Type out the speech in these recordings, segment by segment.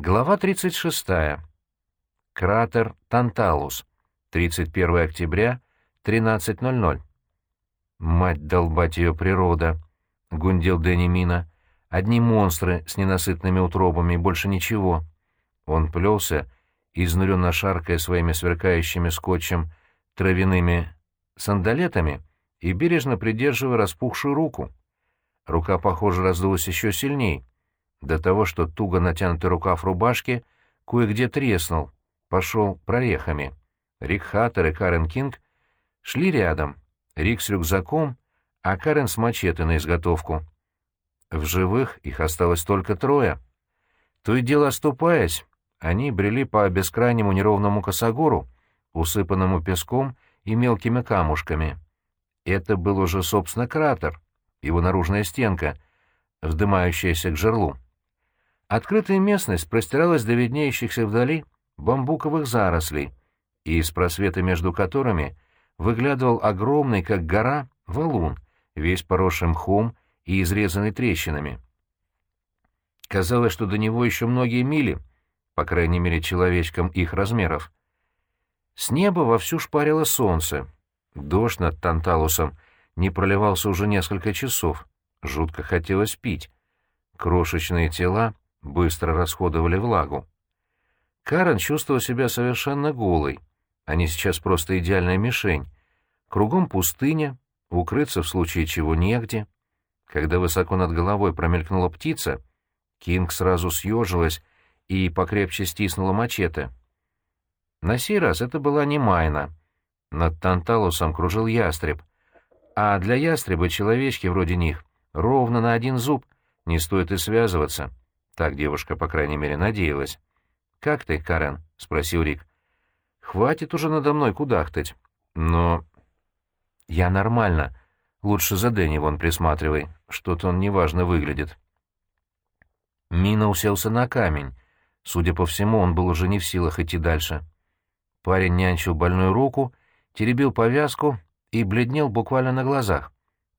Глава 36. Кратер Танталус. 31 октября, 13.00. «Мать долбать ее природа!» — гундел Дэнни Мина. «Одни монстры с ненасытными утробами, больше ничего». Он плелся, изнуренно шаркая своими сверкающими скотчем травяными сандалетами и бережно придерживая распухшую руку. Рука, похоже, раздулась еще сильней, до того, что туго натянутый рукав рубашки кое-где треснул, пошел прорехами. Рик Хаттер и Карен Кинг шли рядом, Рик с рюкзаком, а Карен с мачете на изготовку. В живых их осталось только трое. То и дело оступаясь, они брели по бескрайнему неровному косогору, усыпанному песком и мелкими камушками. Это был уже, собственно, кратер, его наружная стенка, вздымающаяся к жерлу. Открытая местность простиралась до виднеющихся вдали бамбуковых зарослей, и из просвета между которыми выглядывал огромный, как гора, валун, весь поросшим мхом и изрезанный трещинами. Казалось, что до него еще многие мили, по крайней мере, человечкам их размеров. С неба вовсю шпарило солнце. Дождь над Танталусом не проливался уже несколько часов. Жутко хотелось пить. Крошечные тела быстро расходовали влагу. Карен чувствовал себя совершенно голой. Они сейчас просто идеальная мишень. Кругом пустыня, укрыться в случае чего негде. Когда высоко над головой промелькнула птица, Кинг сразу съежилась и покрепче стиснула мачете. На сей раз это была не Майна. Над Танталусом кружил ястреб. А для ястреба человечки вроде них ровно на один зуб не стоит и связываться. Так девушка, по крайней мере, надеялась. «Как ты, Карен?» — спросил Рик. «Хватит уже надо мной кудахтать. Но...» «Я нормально. Лучше за Дэнни вон присматривай. Что-то он неважно выглядит». Мина уселся на камень. Судя по всему, он был уже не в силах идти дальше. Парень нянчил больную руку, теребил повязку и бледнел буквально на глазах.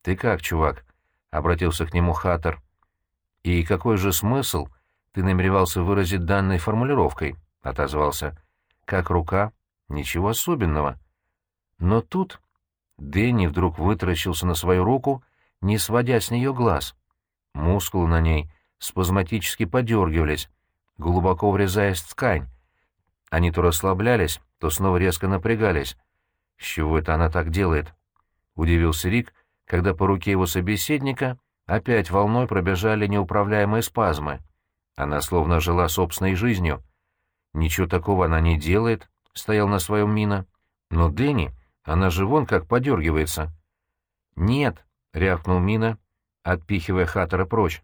«Ты как, чувак?» — обратился к нему Хаттер. «И какой же смысл ты намеревался выразить данной формулировкой?» — отозвался. «Как рука? Ничего особенного». Но тут Дэнни вдруг вытаращился на свою руку, не сводя с нее глаз. Мускулы на ней спазматически подергивались, глубоко врезаясь в ткань. Они то расслаблялись, то снова резко напрягались. «С чего это она так делает?» — удивился Рик, когда по руке его собеседника Опять волной пробежали неуправляемые спазмы. Она словно жила собственной жизнью. Ничего такого она не делает, — стоял на своем мина. Но Дэнни, она же вон как подергивается. «Нет», — рявкнул мина, отпихивая Хаттера прочь.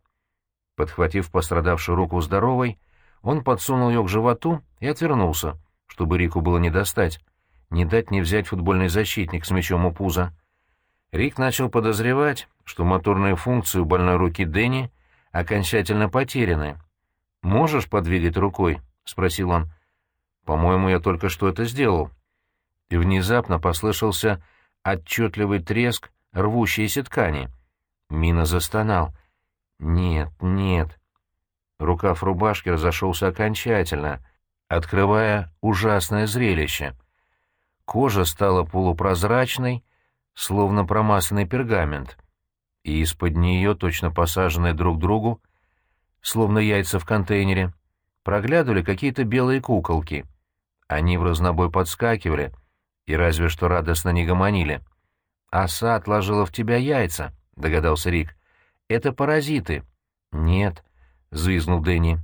Подхватив пострадавшую руку здоровой, он подсунул ее к животу и отвернулся, чтобы Рику было не достать, не дать не взять футбольный защитник с мячом у пуза. Рик начал подозревать, что моторные функции у больной руки Дэнни окончательно потеряны. «Можешь подвигать рукой?» — спросил он. «По-моему, я только что это сделал». И внезапно послышался отчетливый треск рвущейся ткани. Мина застонал. «Нет, нет». Рукав рубашки разошелся окончательно, открывая ужасное зрелище. Кожа стала полупрозрачной, словно промасленный пергамент, и из-под нее, точно посаженные друг другу, словно яйца в контейнере, проглядывали какие-то белые куколки. Они в разнобой подскакивали и разве что радостно не гомонили. «Оса отложила в тебя яйца», — догадался Рик. «Это паразиты». «Нет», — взвизгнул Дэнни.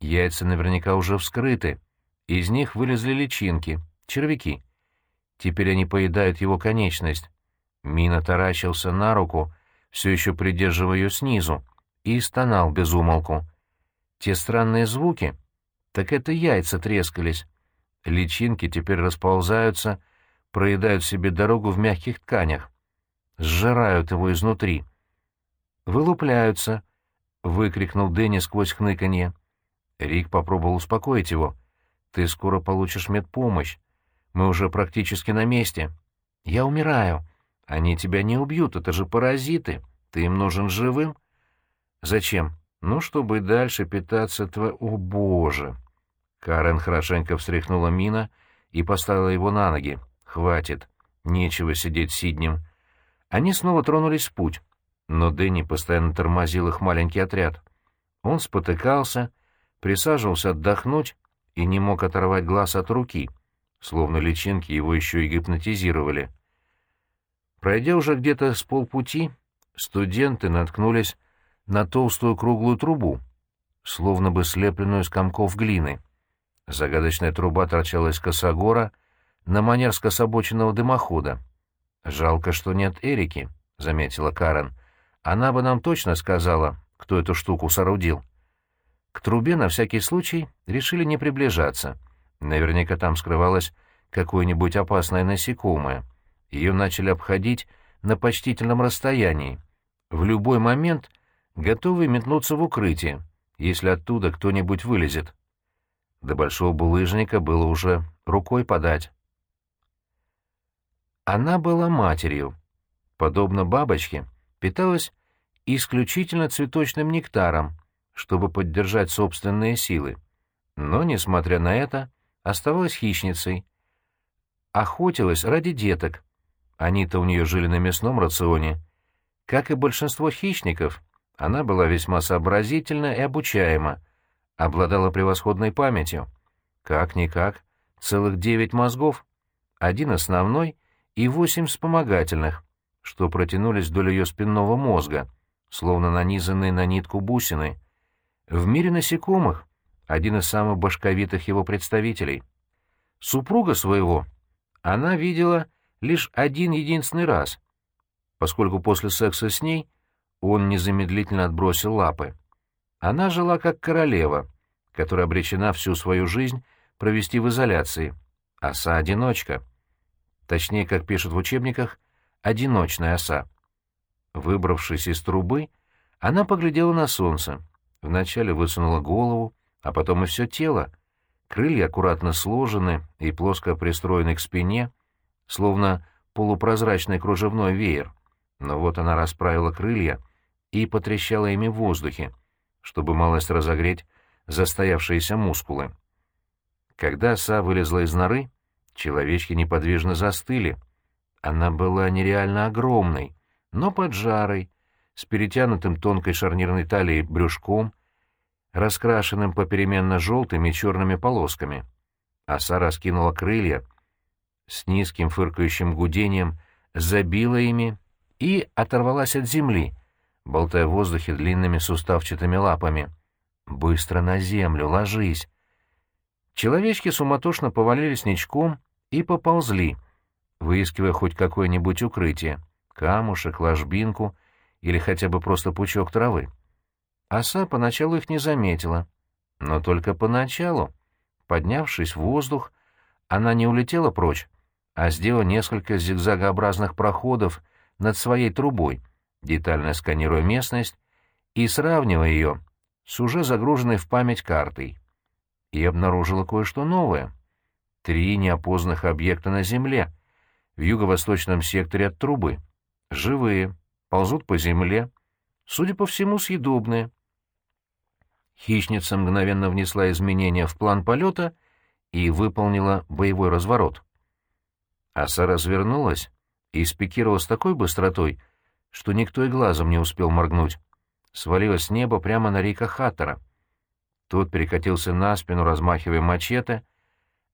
«Яйца наверняка уже вскрыты. Из них вылезли личинки, червяки. Теперь они поедают его конечность. Мина таращился на руку, все еще придерживая ее снизу, и стонал без умолку. Те странные звуки, так это яйца трескались. Личинки теперь расползаются, проедают себе дорогу в мягких тканях, сжирают его изнутри. «Вылупляются!» — выкрикнул Дэнни сквозь хныканье. Рик попробовал успокоить его. «Ты скоро получишь медпомощь. Мы уже практически на месте. Я умираю. Они тебя не убьют, это же паразиты. Ты им нужен живым. Зачем? Ну, чтобы дальше питаться тво... О, боже! Карен хорошенько встряхнула Мина и поставила его на ноги. Хватит. Нечего сидеть сиднем. Они снова тронулись в путь, но Дэнни постоянно тормозил их маленький отряд. Он спотыкался, присаживался отдохнуть и не мог оторвать глаз от руки, словно личинки его еще и гипнотизировали. Пройдя уже где-то с полпути, студенты наткнулись на толстую круглую трубу, словно бы слепленную из комков глины. Загадочная труба торчала из косогора на манер скособоченного дымохода. «Жалко, что нет Эрики», — заметила Карен. «Она бы нам точно сказала, кто эту штуку соорудил». К трубе на всякий случай решили не приближаться. Наверняка там скрывалось какое-нибудь опасное насекомое. Ее начали обходить на почтительном расстоянии. В любой момент готовы метнуться в укрытие, если оттуда кто-нибудь вылезет. До большого булыжника было уже рукой подать. Она была матерью. Подобно бабочке, питалась исключительно цветочным нектаром, чтобы поддержать собственные силы. Но, несмотря на это, оставалась хищницей. Охотилась ради деток. Они-то у нее жили на мясном рационе. Как и большинство хищников, она была весьма сообразительна и обучаема, обладала превосходной памятью. Как-никак, целых девять мозгов, один основной и восемь вспомогательных, что протянулись вдоль ее спинного мозга, словно нанизанные на нитку бусины — в мире насекомых один из самых башковитых его представителей. Супруга своего она видела лишь один единственный раз, поскольку после секса с ней он незамедлительно отбросил лапы. Она жила как королева, которая обречена всю свою жизнь провести в изоляции. Оса-одиночка. Точнее, как пишут в учебниках, одиночная оса. Выбравшись из трубы, она поглядела на солнце. Вначале высунула голову, а потом и все тело. Крылья аккуратно сложены и плоско пристроены к спине, словно полупрозрачный кружевной веер. Но вот она расправила крылья и потрещала ими в воздухе, чтобы малость разогреть застоявшиеся мускулы. Когда оса вылезла из норы, человечки неподвижно застыли. Она была нереально огромной, но поджарой, с перетянутым тонкой шарнирной талией брюшком, раскрашенным попеременно желтыми и черными полосками. Оса раскинула крылья, с низким фыркающим гудением забила ими и оторвалась от земли, болтая в воздухе длинными суставчатыми лапами. «Быстро на землю, ложись!» Человечки суматошно повалились ничком и поползли, выискивая хоть какое-нибудь укрытие — камушек, ложбинку или хотя бы просто пучок травы. Оса поначалу их не заметила, но только поначалу. Поднявшись в воздух, она не улетела прочь, а сделала несколько зигзагообразных проходов над своей трубой, детально сканируя местность и сравнивая ее с уже загруженной в память картой. И обнаружила кое-что новое. Три неопознанных объекта на Земле, в юго-восточном секторе от трубы. Живые, ползут по земле, судя по всему, съедобные. Хищница мгновенно внесла изменения в план полета и выполнила боевой разворот. Оса развернулась и спикировала с такой быстротой, что никто и глазом не успел моргнуть. Свалилась с неба прямо на Рика Хаттера. Тот перекатился на спину, размахивая мачете,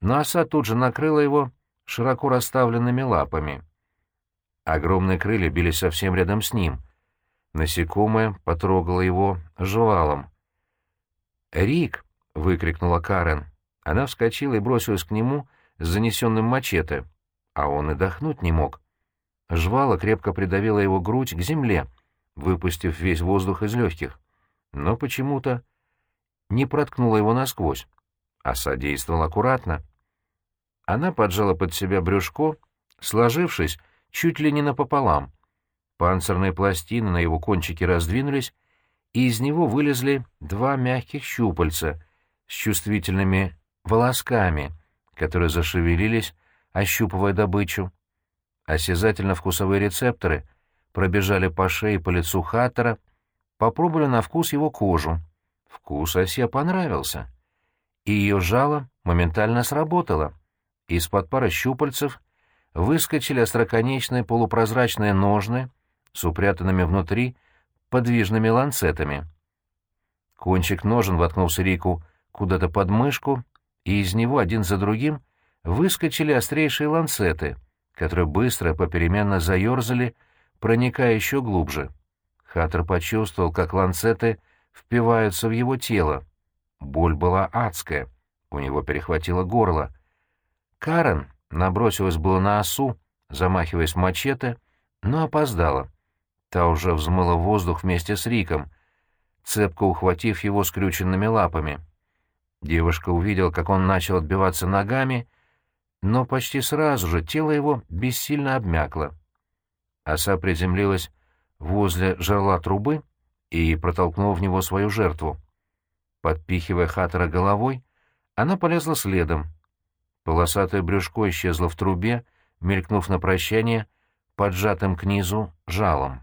но оса тут же накрыла его широко расставленными лапами. Огромные крылья бились совсем рядом с ним. Насекомое потрогало его жвалом. «Рик!» — выкрикнула Карен. Она вскочила и бросилась к нему с занесенным мачете, а он и дохнуть не мог. Жвала крепко придавила его грудь к земле, выпустив весь воздух из легких, но почему-то не проткнула его насквозь, а содействовала аккуратно. Она поджала под себя брюшко, сложившись чуть ли не напополам. Панцирные пластины на его кончике раздвинулись, и из него вылезли два мягких щупальца с чувствительными волосками, которые зашевелились, ощупывая добычу. Осязательно-вкусовые рецепторы пробежали по шее и по лицу Хаттера, попробовали на вкус его кожу. Вкус осе понравился. И ее жало моментально сработало. Из-под пары щупальцев выскочили остроконечные полупрозрачные ножны с упрятанными внутри подвижными ланцетами. Кончик ножен воткнулся Рику куда-то под мышку, и из него один за другим выскочили острейшие ланцеты, которые быстро попеременно заерзали, проникая еще глубже. Хаттер почувствовал, как ланцеты впиваются в его тело. Боль была адская, у него перехватило горло. Карен набросилась было на осу, замахиваясь мачете, но опоздала. Та уже взмыла воздух вместе с Риком, цепко ухватив его скрюченными лапами. Девушка увидела, как он начал отбиваться ногами, но почти сразу же тело его бессильно обмякло. Оса приземлилась возле жерла трубы и протолкнула в него свою жертву. Подпихивая Хаттера головой, она полезла следом. Полосатое брюшко исчезло в трубе, мелькнув на прощание поджатым к низу жалом.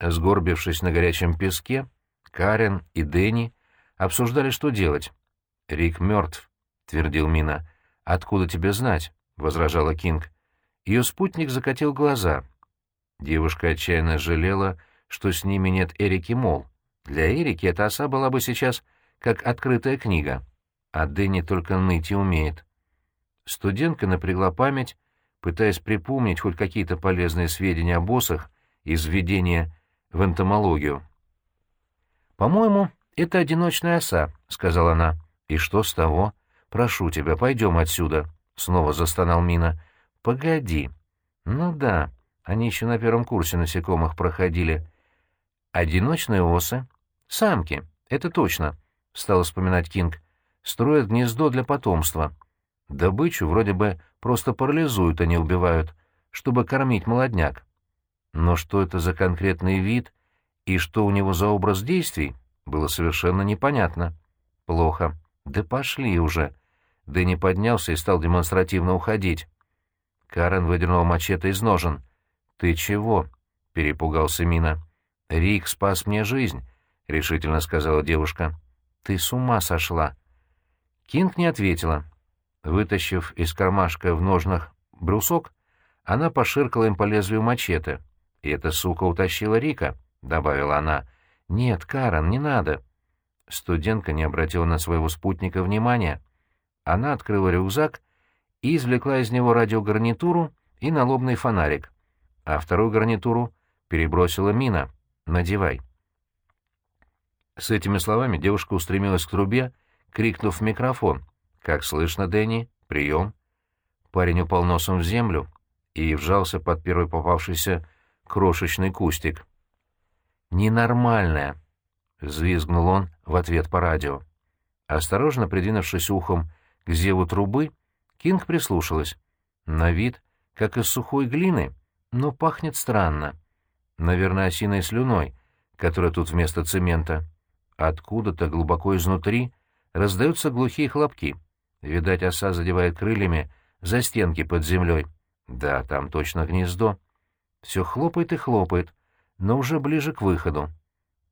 Сгорбившись на горячем песке, Карен и Дэнни обсуждали, что делать. «Рик мертв», — твердил Мина. «Откуда тебе знать?» — возражала Кинг. Ее спутник закатил глаза. Девушка отчаянно жалела, что с ними нет Эрики Мол. Для Эрики эта оса была бы сейчас как открытая книга, а Дэнни только ныть и умеет. Студентка напрягла память, пытаясь припомнить хоть какие-то полезные сведения о боссах из введения в энтомологию. «По-моему, это одиночная оса», — сказала она. «И что с того? Прошу тебя, пойдем отсюда», — снова застонал Мина. «Погоди». «Ну да, они еще на первом курсе насекомых проходили. Одиночные осы «Самки, это точно», — стал вспоминать Кинг. «Строят гнездо для потомства. Добычу вроде бы просто парализуют, а не убивают, чтобы кормить молодняк. Но что это за конкретный вид и что у него за образ действий, было совершенно непонятно. Плохо. Да пошли уже. Дэнни поднялся и стал демонстративно уходить. Карен выдернул мачете из ножен. «Ты чего?» — перепугался Мина. «Рик спас мне жизнь. — решительно сказала девушка. «Ты с ума сошла!» Кинг не ответила. Вытащив из кармашка в ножнах брусок, она поширкала им по лезвию мачете. «И эта сука утащила Рика», — добавила она. «Нет, Карен, не надо». Студентка не обратила на своего спутника внимания. Она открыла рюкзак и извлекла из него радиогарнитуру и налобный фонарик, а вторую гарнитуру перебросила мина. «Надевай». С этими словами девушка устремилась к трубе, крикнув в микрофон. «Как слышно, Дэнни? Прием!» Парень упал носом в землю и вжался под первый попавшийся крошечный кустик. «Ненормальная!» — взвизгнул он в ответ по радио. Осторожно придвинувшись ухом к зеву трубы, Кинг прислушалась. На вид, как из сухой глины, но пахнет странно. Наверное, осиной слюной, которая тут вместо цемента. Откуда-то глубоко изнутри раздаются глухие хлопки. Видать, оса задевает крыльями за стенки под землей. Да, там точно гнездо. Все хлопает и хлопает, но уже ближе к выходу.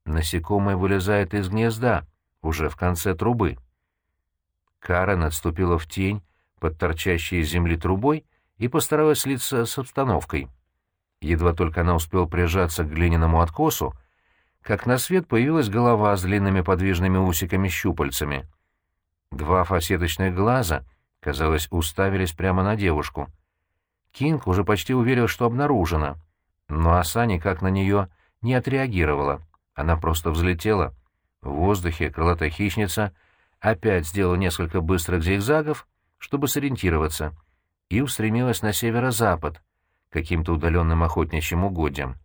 Насекомое вылезает из гнезда, уже в конце трубы. Карен отступила в тень под торчащей из земли трубой и постаралась слиться с обстановкой. Едва только она успела прижаться к глиняному откосу, как на свет появилась голова с длинными подвижными усиками-щупальцами. Два фасеточных глаза, казалось, уставились прямо на девушку. Кинг уже почти уверил, что обнаружена, но оса никак на нее не отреагировала. Она просто взлетела. В воздухе крылатая хищница опять сделала несколько быстрых зигзагов, чтобы сориентироваться, и устремилась на северо-запад, каким-то удаленным охотничьим угодьям.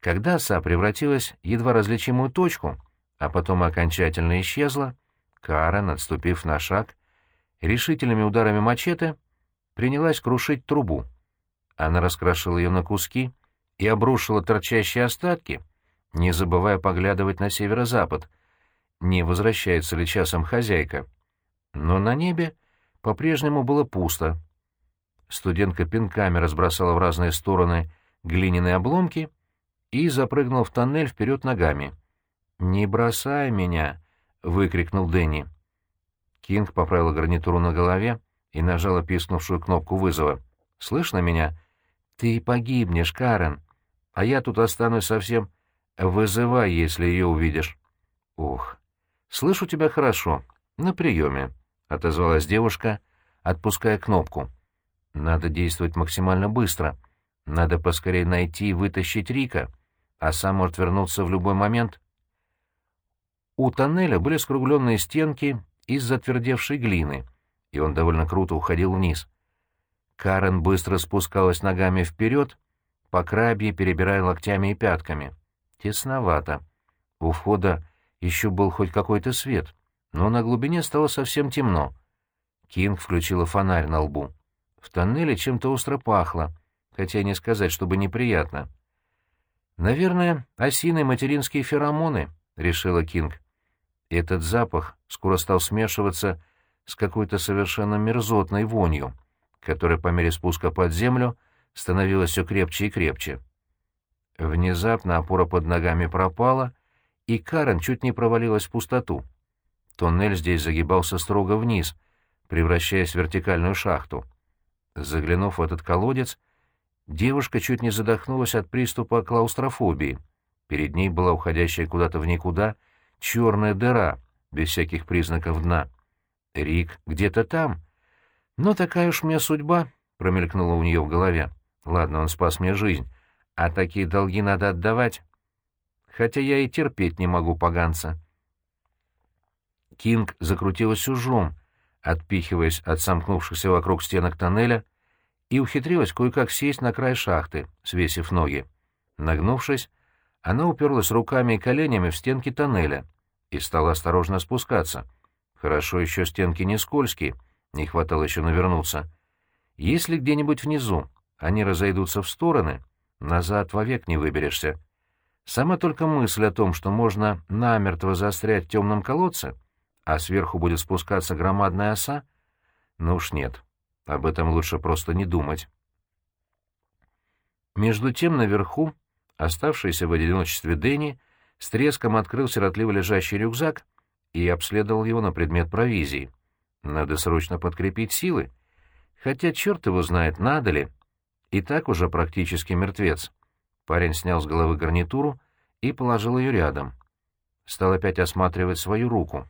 Когда оса превратилась в едва различимую точку, а потом окончательно исчезла, Карен, отступив на шаг, решительными ударами мачете принялась крушить трубу. Она раскрошила ее на куски и обрушила торчащие остатки, не забывая поглядывать на северо-запад, не возвращается ли часом хозяйка. Но на небе по-прежнему было пусто. Студентка пинками разбросала в разные стороны глиняные обломки и запрыгнул в тоннель вперед ногами. «Не бросай меня!» — выкрикнул Дэнни. Кинг поправила гарнитуру на голове и нажала пискнувшую кнопку вызова. «Слышно меня?» «Ты погибнешь, Карен, а я тут останусь совсем...» «Вызывай, если ее увидишь». «Ух, слышу тебя хорошо. На приеме», — отозвалась девушка, отпуская кнопку. «Надо действовать максимально быстро. Надо поскорее найти и вытащить Рика, а сам может вернуться в любой момент». У тоннеля были скругленные стенки из затвердевшей глины, и он довольно круто уходил вниз. Карен быстро спускалась ногами вперед, по крабье перебирая локтями и пятками. Тесновато. У входа еще был хоть какой-то свет, но на глубине стало совсем темно. Кинг включила фонарь на лбу. В тоннеле чем-то остро пахло, хотя не сказать, чтобы неприятно. «Наверное, осиные материнские феромоны», — решила Кинг. Этот запах скоро стал смешиваться с какой-то совершенно мерзотной вонью, которая по мере спуска под землю становилась все крепче и крепче. Внезапно опора под ногами пропала, и Карен чуть не провалилась в пустоту. Тоннель здесь загибался строго вниз, превращаясь в вертикальную шахту. Заглянув в этот колодец, девушка чуть не задохнулась от приступа клаустрофобии. Перед ней была уходящая куда-то в никуда черная дыра, без всяких признаков дна. Рик где-то там. Но такая уж мне судьба, — промелькнула у нее в голове. Ладно, он спас мне жизнь, а такие долги надо отдавать. Хотя я и терпеть не могу поганца. Кинг закрутилась ужом, отпихиваясь от сомкнувшихся вокруг стенок тоннеля, и ухитрилась кое-как сесть на край шахты, свесив ноги. Нагнувшись, она уперлась руками и коленями в стенки тоннеля и стала осторожно спускаться. Хорошо еще стенки не скользкие, не хватало еще навернуться. Если где-нибудь внизу они разойдутся в стороны, назад вовек не выберешься. Сама только мысль о том, что можно намертво застрять в темном колодце, а сверху будет спускаться громадная оса, ну уж нет, об этом лучше просто не думать. Между тем наверху, оставшийся в одиночестве Дэнни, с треском открыл сиротливо лежащий рюкзак и обследовал его на предмет провизии. Надо срочно подкрепить силы. Хотя черт его знает, надо ли. И так уже практически мертвец. Парень снял с головы гарнитуру и положил ее рядом. Стал опять осматривать свою руку.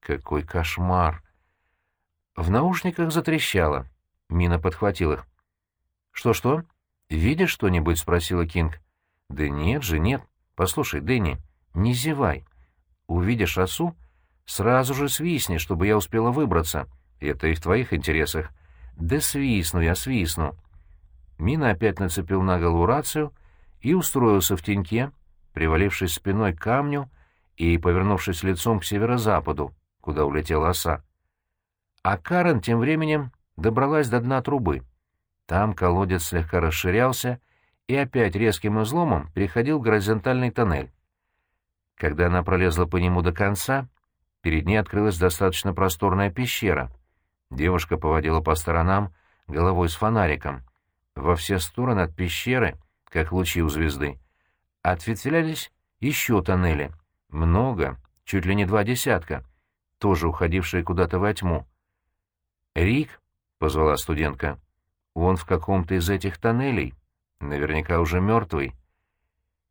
Какой кошмар! В наушниках затрещало. Мина подхватил их. «Что-что? Видишь что-нибудь?» — спросила Кинг. «Да нет же, нет. Послушай, Дэнни, не зевай. Увидишь осу, сразу же свистни, чтобы я успела выбраться. Это и в твоих интересах. Да свистну я, свистну». Мина опять нацепил на голову рацию и устроился в теньке, привалившись спиной к камню и повернувшись лицом к северо-западу, куда улетела оса. А Карен тем временем добралась до дна трубы. Там колодец слегка расширялся и опять резким изломом переходил в горизонтальный тоннель. Когда она пролезла по нему до конца, перед ней открылась достаточно просторная пещера. Девушка поводила по сторонам головой с фонариком. Во все стороны от пещеры, как лучи у звезды, ответвлялись еще тоннели. Много, чуть ли не два десятка, тоже уходившие куда-то во тьму. «Рик», — позвала студентка, — «он в каком-то из этих тоннелей, наверняка уже мертвый».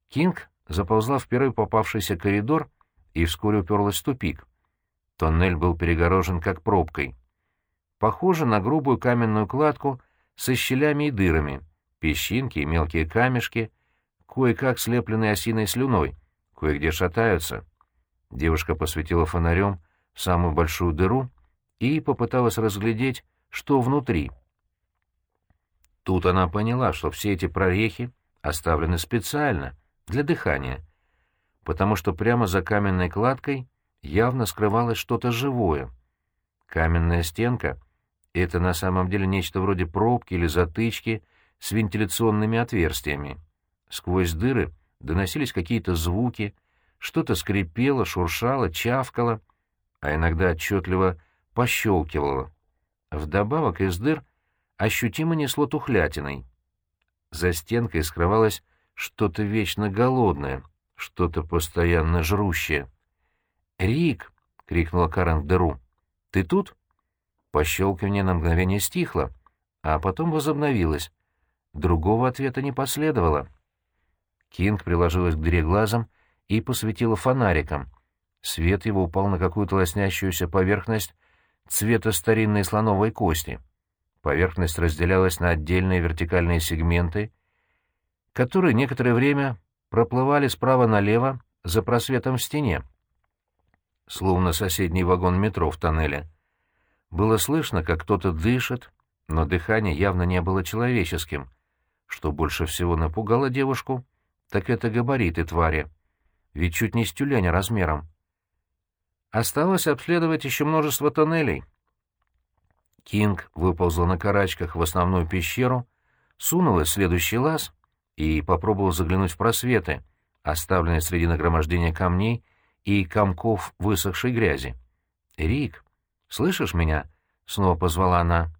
Кинг заползла в первый попавшийся коридор и вскоре уперлась в тупик. Тоннель был перегорожен как пробкой. Похоже на грубую каменную кладку со щелями и дырами, песчинки и мелкие камешки, кое-как слепленные осиной слюной, кое-где шатаются. Девушка посветила фонарем самую большую дыру и попыталась разглядеть, что внутри. Тут она поняла, что все эти прорехи оставлены специально, для дыхания, потому что прямо за каменной кладкой явно скрывалось что-то живое. Каменная стенка — это на самом деле нечто вроде пробки или затычки с вентиляционными отверстиями. Сквозь дыры доносились какие-то звуки, что-то скрипело, шуршало, чавкало, а иногда отчетливо пощелкивало. Вдобавок из дыр ощутимо несло тухлятиной. За стенкой скрывалось что-то вечно голодное, что-то постоянно жрущее. «Рик!» — крикнула Карен в дыру. «Ты тут?» Пощелкивание на мгновение стихло, а потом возобновилось. Другого ответа не последовало. Кинг приложилась к дыре глазом и посветила фонариком. Свет его упал на какую-то лоснящуюся поверхность цвета старинной слоновой кости. Поверхность разделялась на отдельные вертикальные сегменты, которые некоторое время проплывали справа налево за просветом в стене, словно соседний вагон метро в тоннеле. Было слышно, как кто-то дышит, но дыхание явно не было человеческим. Что больше всего напугало девушку, так это габариты твари, ведь чуть не с тюленя размером. Осталось обследовать еще множество тоннелей. Кинг выползла на карачках в основную пещеру, сунула в следующий лаз и попробовал заглянуть в просветы, оставленные среди нагромождения камней и комков высохшей грязи. «Рик, слышишь меня?» — снова позвала она.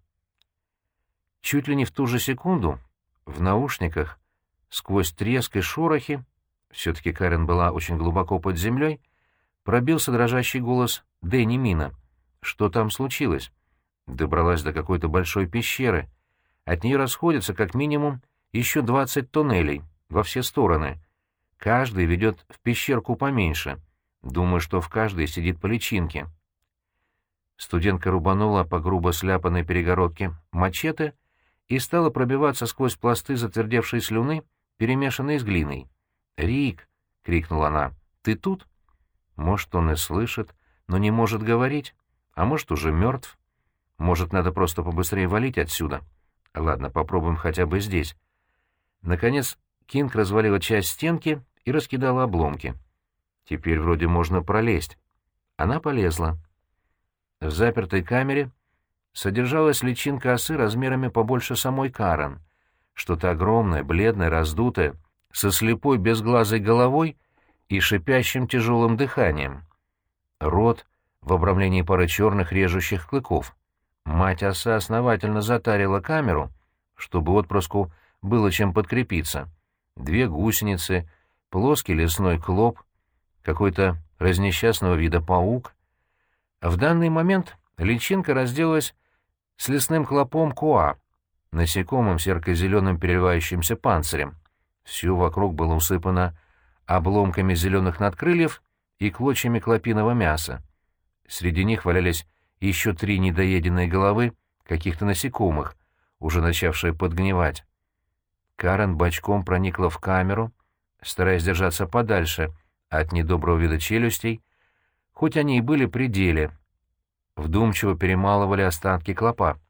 Чуть ли не в ту же секунду в наушниках, сквозь треск и шорохи, все-таки Карен была очень глубоко под землей, пробился дрожащий голос Дэнни Мина. «Что там случилось?» Добралась до какой-то большой пещеры. От нее расходятся как минимум еще двадцать туннелей во все стороны. Каждый ведет в пещерку поменьше. Думаю, что в каждой сидит по личинке. Студентка рубанула по грубо сляпанной перегородке мачете и стала пробиваться сквозь пласты затвердевшей слюны, перемешанной с глиной. «Рик!» — крикнула она. «Ты тут?» Может, он и слышит, но не может говорить, а может, уже мертв. Может, надо просто побыстрее валить отсюда. Ладно, попробуем хотя бы здесь. Наконец, Кинг развалила часть стенки и раскидала обломки. Теперь вроде можно пролезть. Она полезла. В запертой камере содержалась личинка осы размерами побольше самой Карен. Что-то огромное, бледное, раздутое, со слепой безглазой головой и шипящим тяжелым дыханием. Рот в обрамлении пары черных режущих клыков. Мать оса основательно затарила камеру, чтобы отпрыску было чем подкрепиться. Две гусеницы, плоский лесной клоп, какой-то разнесчастного вида паук. В данный момент личинка разделалась с лесным клопом куа, насекомым серко-зеленым переливающимся панцирем. Все вокруг было усыпано обломками зеленых надкрыльев и клочьями клопиного мяса. Среди них валялись еще три недоеденные головы каких-то насекомых, уже начавшие подгнивать. Карен бочком проникла в камеру, стараясь держаться подальше от недоброго вида челюстей, хоть они и были при деле. Вдумчиво перемалывали остатки клопа.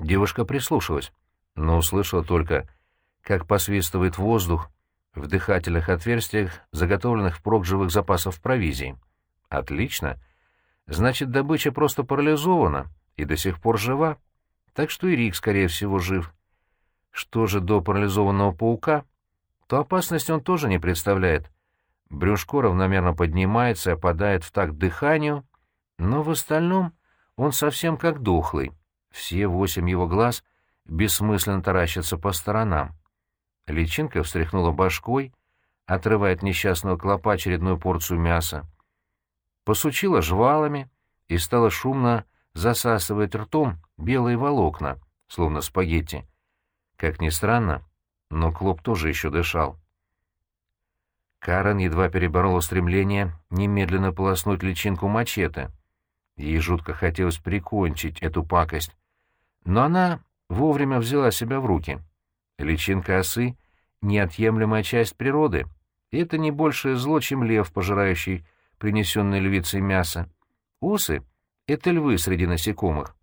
Девушка прислушалась, но услышала только, как посвистывает воздух в дыхательных отверстиях, заготовленных впрок живых запасов провизии. Отлично. Значит, добыча просто парализована и до сих пор жива. Так что и Рик, скорее всего, жив. Что же до парализованного паука, то опасности он тоже не представляет. Брюшко равномерно поднимается и опадает в такт дыханию, но в остальном он совсем как дохлый. Все восемь его глаз бессмысленно таращатся по сторонам. Личинка встряхнула башкой, отрывая от несчастного клопа очередную порцию мяса. Посучила жвалами и стала шумно засасывать ртом белые волокна, словно спагетти. Как ни странно, но Клоп тоже еще дышал. Карен едва переборола стремление немедленно полоснуть личинку мачете. Ей жутко хотелось прикончить эту пакость. Но она вовремя взяла себя в руки. Личинка осы — неотъемлемая часть природы, и это не большее зло, чем лев, пожирающий принесенное львицей мясо. Осы — это львы среди насекомых,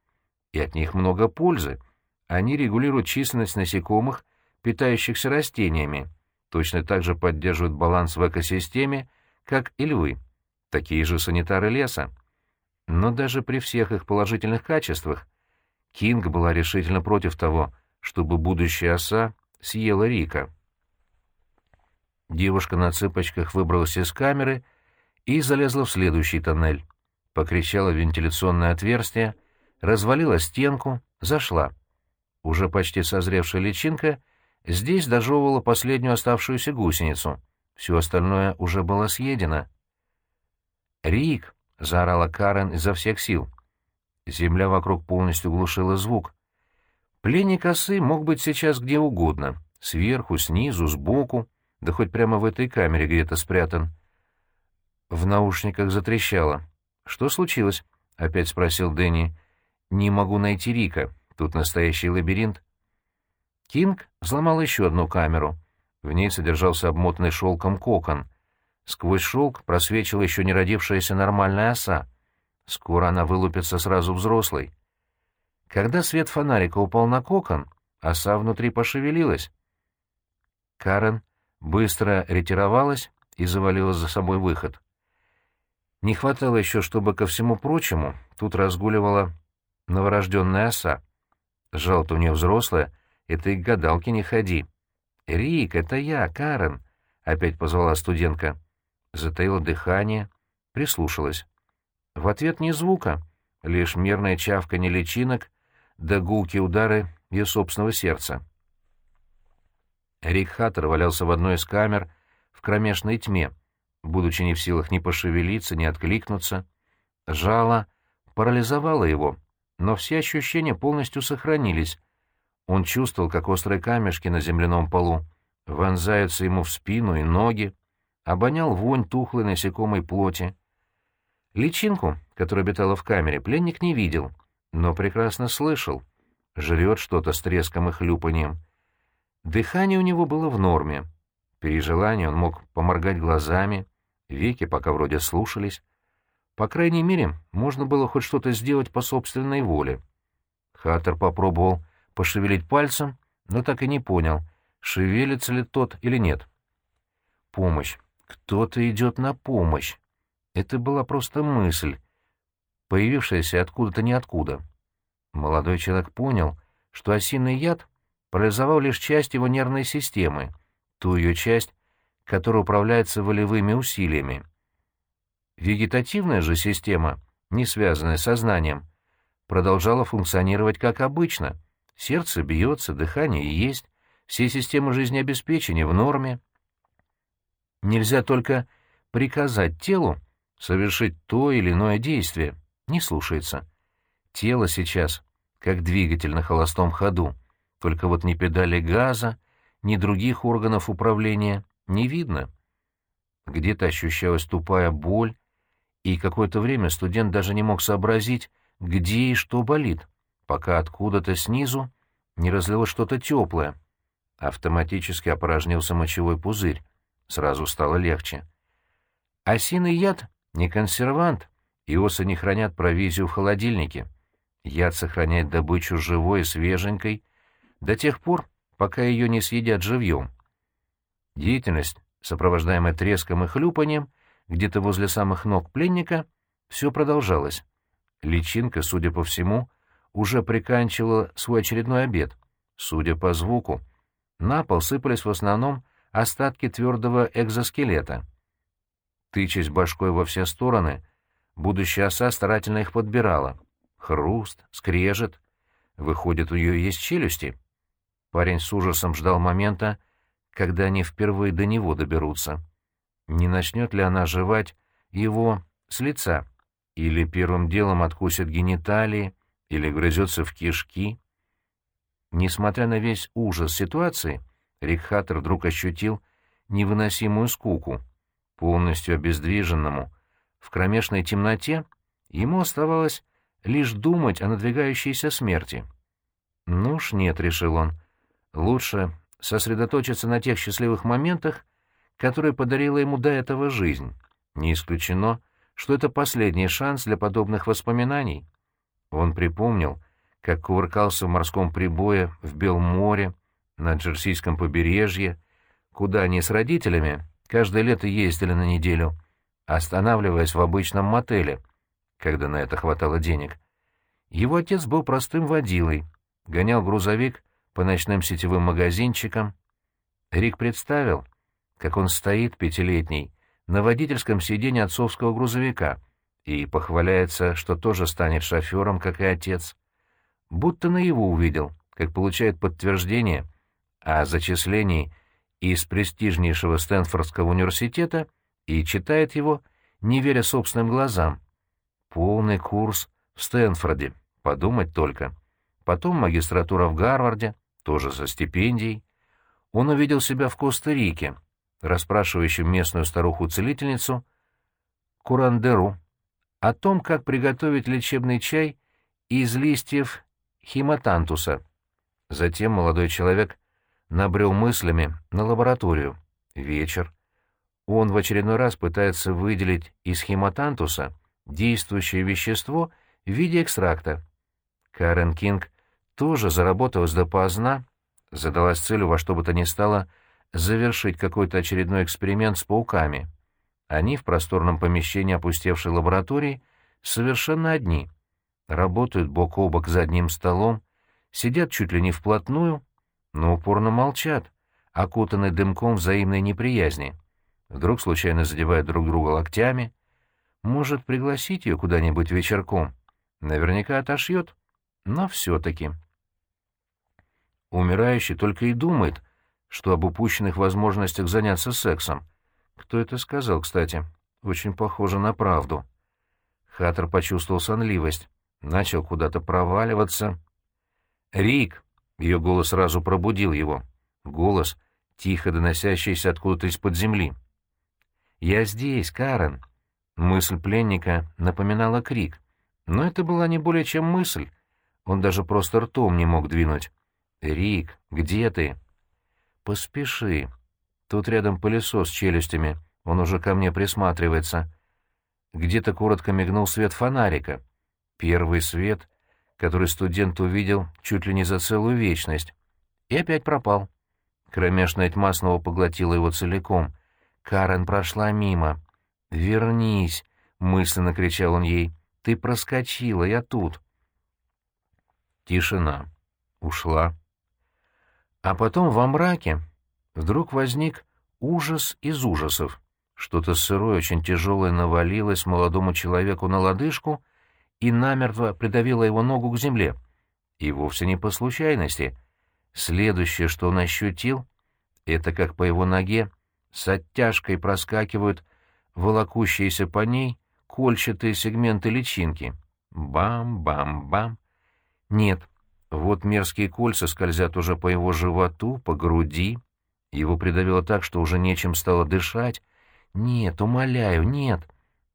и от них много пользы — они регулируют численность насекомых, питающихся растениями, точно так же поддерживают баланс в экосистеме, как и львы, такие же санитары леса. Но даже при всех их положительных качествах Кинг была решительно против того, чтобы будущая оса съела Рика. Девушка на цыпочках выбралась из камеры и залезла в следующий тоннель. Покричала в вентиляционное отверстие, развалила стенку, зашла. Уже почти созревшая личинка здесь дожевывала последнюю оставшуюся гусеницу. Все остальное уже было съедено. «Рик!» — заорала Карен изо всех сил. Земля вокруг полностью глушила звук. Пленник осы мог быть сейчас где угодно — сверху, снизу, сбоку, да хоть прямо в этой камере где-то спрятан. В наушниках затрещало. «Что случилось?» — опять спросил Дэнни. «Не могу найти Рика. Тут настоящий лабиринт». Кинг взломал еще одну камеру. В ней содержался обмотанный шелком кокон. Сквозь шелк просвечила еще не родившаяся нормальная оса. Скоро она вылупится сразу взрослой. Когда свет фонарика упал на кокон, оса внутри пошевелилась. Карен быстро ретировалась и завалила за собой выход. Не хватало еще, чтобы, ко всему прочему, тут разгуливала новорожденная оса. Жал-то у нее взрослая, и ты к гадалке не ходи. «Рик, это я, Карен!» — опять позвала студентка. Затаила дыхание, прислушалась. В ответ ни звука, лишь мерное чавканье личинок да гулкие удары ее собственного сердца. Рик Хаттер валялся в одной из камер в кромешной тьме, будучи не в силах ни пошевелиться, ни откликнуться. Жало парализовало его, но все ощущения полностью сохранились. Он чувствовал, как острые камешки на земляном полу вонзаются ему в спину и ноги, обонял вонь тухлой насекомой плоти. Личинку, которая обитала в камере, пленник не видел, но прекрасно слышал. Жрет что-то с треском и хлюпанием. Дыхание у него было в норме. При желании он мог поморгать глазами, веки пока вроде слушались. По крайней мере, можно было хоть что-то сделать по собственной воле. Хаттер попробовал пошевелить пальцем, но так и не понял, шевелится ли тот или нет. Помощь. Кто-то идет на помощь. Это была просто мысль, появившаяся откуда-то ниоткуда. Молодой человек понял, что осиный яд парализовал лишь часть его нервной системы, ту ее часть, которая управляется волевыми усилиями. Вегетативная же система, не связанная с сознанием, продолжала функционировать как обычно. Сердце бьется, дыхание есть, все системы жизнеобеспечения в норме. Нельзя только приказать телу совершить то или иное действие, не слушается. Тело сейчас как двигатель на холостом ходу. Только вот ни педали газа, ни других органов управления не видно. Где-то ощущалась тупая боль, и какое-то время студент даже не мог сообразить, где и что болит, пока откуда-то снизу не разлилось что-то теплое. Автоматически опорожнился мочевой пузырь. Сразу стало легче. Осиный яд — не консервант, и осы не хранят провизию в холодильнике. Яд сохраняет добычу живой и свеженькой, до тех пор, пока ее не съедят живьем. Деятельность, сопровождаемая треском и хлюпанием, где-то возле самых ног пленника, все продолжалось. Личинка, судя по всему, уже приканчивала свой очередной обед. Судя по звуку, на пол сыпались в основном остатки твердого экзоскелета. Тычась башкой во все стороны, будущая оса старательно их подбирала. Хруст, скрежет. Выходит, у нее есть челюсти. Парень с ужасом ждал момента, когда они впервые до него доберутся. Не начнет ли она жевать его с лица? Или первым делом откусит гениталии, или грызется в кишки? Несмотря на весь ужас ситуации, Рикхаттер вдруг ощутил невыносимую скуку. Полностью обездвиженному, в кромешной темноте, ему оставалось лишь думать о надвигающейся смерти. «Ну уж нет», — решил он, Лучше сосредоточиться на тех счастливых моментах, которые подарила ему до этого жизнь. Не исключено, что это последний шанс для подобных воспоминаний. Он припомнил, как кувыркался в морском прибое в Белом море, на Джерсийском побережье, куда они с родителями каждое лето ездили на неделю, останавливаясь в обычном мотеле, когда на это хватало денег. Его отец был простым водилой, гонял грузовик по ночным сетевым магазинчикам. Рик представил, как он стоит пятилетний на водительском сиденье отцовского грузовика и похваляется, что тоже станет шофером, как и отец. Будто на его увидел, как получает подтверждение о зачислении из престижнейшего Стэнфордского университета и читает его, не веря собственным глазам. Полный курс в Стэнфорде, подумать только. Потом магистратура в Гарварде, тоже со стипендией. Он увидел себя в Коста-Рике, расспрашивающим местную старуху-целительницу Курандеру о том, как приготовить лечебный чай из листьев химатантуса. Затем молодой человек набрел мыслями на лабораторию. Вечер. Он в очередной раз пытается выделить из химатантуса действующее вещество в виде экстракта. Карен Кинг тоже заработалась допоздна, задалась целью во что бы то ни стало завершить какой-то очередной эксперимент с пауками. Они в просторном помещении опустевшей лаборатории совершенно одни. Работают бок о бок за одним столом, сидят чуть ли не вплотную, но упорно молчат, окутаны дымком взаимной неприязни. Вдруг случайно задевают друг друга локтями. Может, пригласить ее куда-нибудь вечерком? Наверняка отошьет, но все-таки. Умирающий только и думает, что об упущенных возможностях заняться сексом. Кто это сказал, кстати? Очень похоже на правду. Хаттер почувствовал сонливость, начал куда-то проваливаться. «Рик!» — ее голос сразу пробудил его. Голос, тихо доносящийся откуда-то из-под земли. «Я здесь, Карен!» Мысль пленника напоминала крик, но это была не более чем мысль. Он даже просто ртом не мог двинуть. «Рик, где ты?» «Поспеши. Тут рядом пылесос с челюстями. Он уже ко мне присматривается». Где-то коротко мигнул свет фонарика. Первый свет, который студент увидел чуть ли не за целую вечность. И опять пропал. Кромешная тьма снова поглотила его целиком. Карен прошла мимо. «Вернись!» — мысленно кричал он ей. «Ты проскочила, я тут!» Тишина. Ушла. А потом во мраке вдруг возник ужас из ужасов. Что-то сырое, очень тяжелое навалилось молодому человеку на лодыжку и намертво придавило его ногу к земле. И вовсе не по случайности. Следующее, что он ощутил, это как по его ноге с оттяжкой проскакивают волокущиеся по ней кольчатые сегменты личинки. Бам-бам-бам. Нет, вот мерзкие кольца скользят уже по его животу, по груди. Его придавило так, что уже нечем стало дышать. «Нет, умоляю, нет!»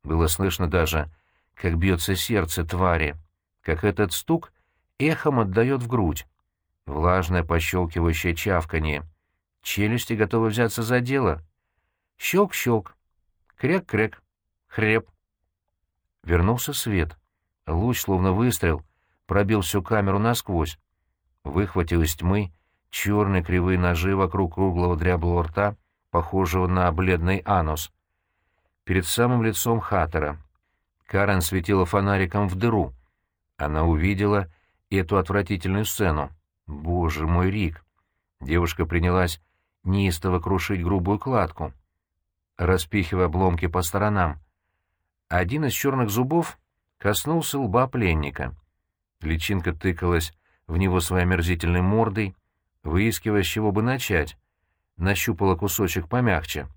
Было слышно даже, как бьется сердце твари, как этот стук эхом отдает в грудь. Влажное пощелкивающее чавканье. Челюсти готовы взяться за дело. Щелк-щелк. Кряк-кряк. Хреп. Вернулся свет. Луч, словно выстрел, пробил всю камеру насквозь. Выхватил из тьмы черные кривые ножи вокруг круглого дряблого рта, похожего на бледный анус. Перед самым лицом Хаттера Карен светила фонариком в дыру. Она увидела эту отвратительную сцену. «Боже мой, Рик!» Девушка принялась неистово крушить грубую кладку, распихивая обломки по сторонам. Один из черных зубов коснулся лба пленника — Личинка тыкалась в него своей омерзительной мордой, выискивая, с чего бы начать. Нащупала кусочек помягче.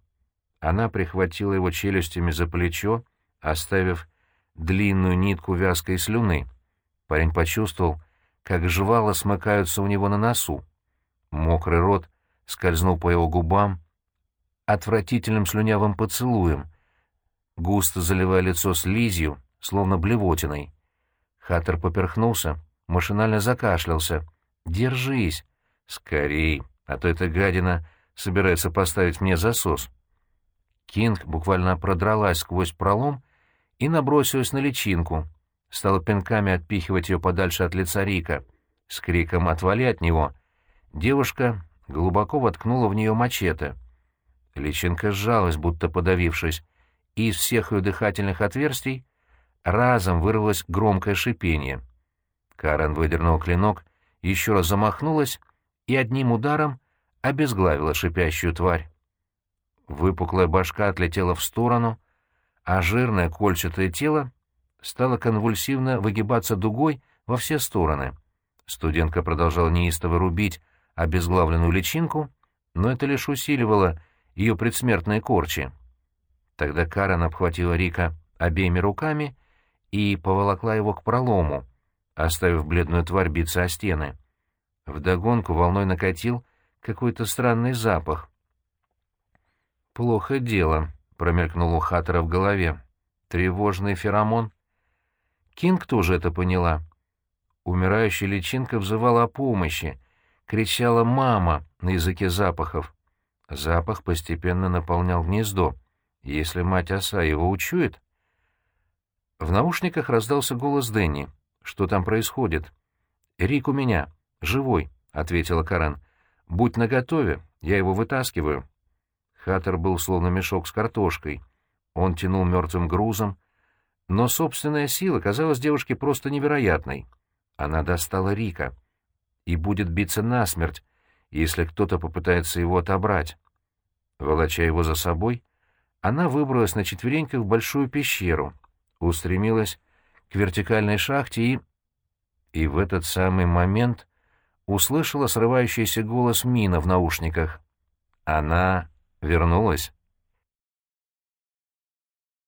Она прихватила его челюстями за плечо, оставив длинную нитку вязкой слюны. Парень почувствовал, как жвала смыкаются у него на носу. Мокрый рот скользнул по его губам отвратительным слюнявым поцелуем, густо заливая лицо слизью, словно блевотиной. Хаттер поперхнулся, машинально закашлялся. «Держись!» «Скорей, а то эта гадина собирается поставить мне засос». Кинг буквально продралась сквозь пролом и набросилась на личинку. Стала пинками отпихивать ее подальше от лица Рика. С криком «Отвали от него!» девушка глубоко воткнула в нее мачете. Личинка сжалась, будто подавившись, и из всех ее дыхательных отверстий разом вырвалось громкое шипение. Карен выдернула клинок, еще раз замахнулась и одним ударом обезглавила шипящую тварь. Выпуклая башка отлетела в сторону, а жирное кольчатое тело стало конвульсивно выгибаться дугой во все стороны. Студентка продолжала неистово рубить обезглавленную личинку, но это лишь усиливало ее предсмертные корчи. Тогда Карен обхватила Рика обеими руками и поволокла его к пролому, оставив бледную тварь биться о стены. Вдогонку волной накатил какой-то странный запах. «Плохо дело», — промелькнул у Хаттера в голове. «Тревожный феромон». Кинг тоже это поняла. Умирающая личинка взывала о помощи, кричала «мама» на языке запахов. Запах постепенно наполнял гнездо. Если мать оса его учует... В наушниках раздался голос Дэнни. «Что там происходит?» «Рик у меня. Живой», — ответила Карен. «Будь наготове, я его вытаскиваю». Хаттер был словно мешок с картошкой. Он тянул мертвым грузом, но собственная сила казалась девушке просто невероятной. Она достала Рика и будет биться насмерть, если кто-то попытается его отобрать. Волоча его за собой, она выбралась на четвереньках в большую пещеру, устремилась к вертикальной шахте и... И в этот самый момент услышала срывающийся голос Мина в наушниках. Она вернулась.